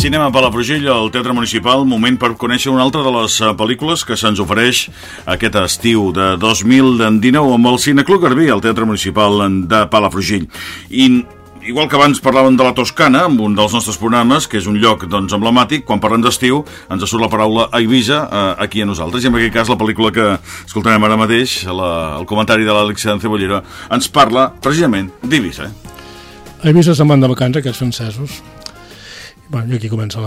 Cinema Palafrugell, al Teatre Municipal, moment per conèixer una altra de les eh, pel·lícules que se'ns ofereix aquest estiu de 2019 amb el Cineclub Garbí, al Teatre Municipal de Palafrugell. I igual que abans parlàvem de la Toscana, amb un dels nostres programes, que és un lloc doncs, emblemàtic, quan parlem d'estiu ens surt la paraula Eivissa eh, aquí a nosaltres, i en aquest cas la pel·lícula que escoltarem ara mateix, la, el comentari de l'Alexia Cebollera, ens parla precisament d'Eivissa. A Eivissa se'n van de vacances aquests francesos bueno, aquí comença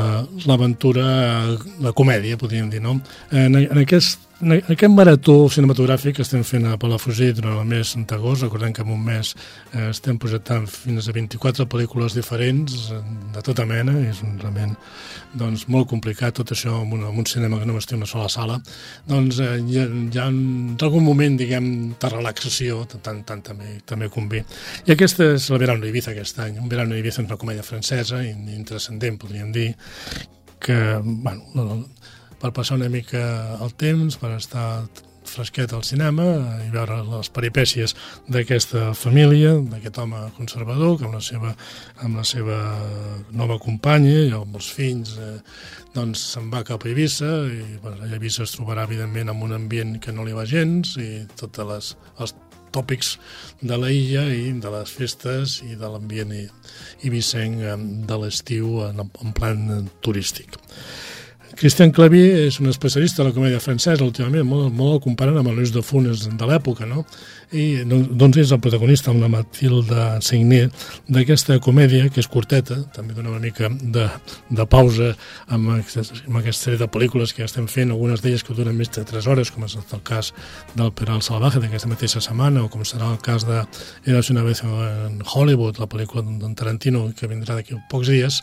l'aventura, la, la comèdia, podríem dir, no? En, en aquest en aquest marató cinematogràfic que estem fent a Palafrugell durant el mes d'agost, recordem que en un mes eh, estem projectant fins a 24 pel·lícules diferents de tota mena, és un, realment doncs, molt complicat tot això en un, en un cinema que només té una sola sala, doncs eh, hi, ha, hi ha algun moment, diguem, de relaxació, tant, tant també, també convé. I aquest és el Verano Ibiza aquest any, un Verano Ibiza és una comèdia francesa, intrascendent, podríem dir, que, bueno, per passar una mica el temps, per estar fresquet al cinema i veure les peripècies d'aquesta família, d'aquest home conservador que amb la seva, amb la seva nova companya i amb els fills eh, doncs se'n va cap a Eivissa i bueno, a Eivissa es trobarà evidentment en un ambient que no li va gens i tots les, els tòpics de la illa i de les festes i de l'ambient ibicenc eh, de l'estiu en, en plan turístic. Cristian Clavier és un especialista de la comèdia francesa últimament, molt, molt el comparen amb el Luis de Funes de l'època, no? I doncs és el protagonista la Matilda Signé d'aquesta comèdia, que és curteta, també dona una mica de, de pausa amb, amb aquesta sèrie de pel·lícules que estem fent, algunes d'elles que duren més de 3 hores, com és el cas del Peral Salvaje d'aquesta mateixa setmana, o com serà el cas de Eras una vez en Hollywood, la pel·lícula d'en Tarantino, que vindrà d'aquí pocs dies,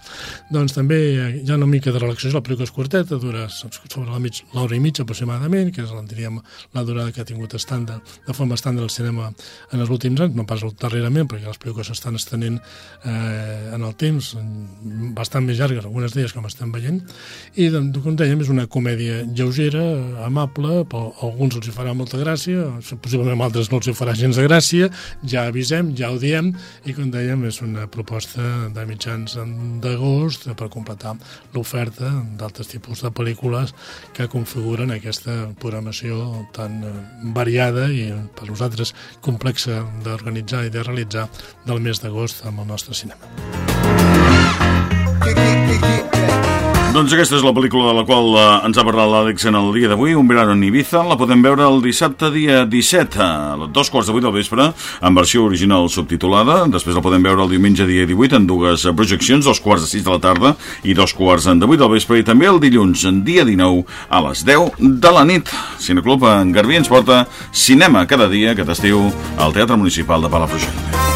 doncs també hi ha una mica de relaxació, la pel·lícula és curteta, curteta, dura sobre la mig, l'hora i mitja aproximadament, que és diríem, la durada que ha tingut estàndard, de forma estàndard el cinema en els últims anys, no pas darrerament, perquè les pel·lícules s'estan estenent eh, en el temps, bastant més llargues, algunes d'elles com estem veient, i com dèiem, és una comèdia lleugera, amable, però alguns els hi farà molta gràcia, possiblement altres no els hi farà gens de gràcia, ja avisem, ja ho diem, i com dèiem, és una proposta de mitjans d'agost per completar l'oferta d'altres tipus tipus de pel·lícules que configuren aquesta programació tan eh, variada i per nosaltres complexa d'organitzar i de realitzar del mes d'agost amb el nostre cinema. Doncs aquesta és la pel·lícula de la qual eh, ens ha parlat l'Àlex en el dia d'avui, Un verano en Ibiza. La podem veure el dissabte dia 17, a dos quarts de del vespre, en versió original subtitulada. Després la podem veure el diumenge dia 18 en dues projeccions, dos quarts de sis de la tarda i dos quarts de vuit del vespre. I també el dilluns, dia 19, a les 10 de la nit. Cineclub en Garbí ens porta cinema cada dia aquest estiu al Teatre Municipal de Palafrugell.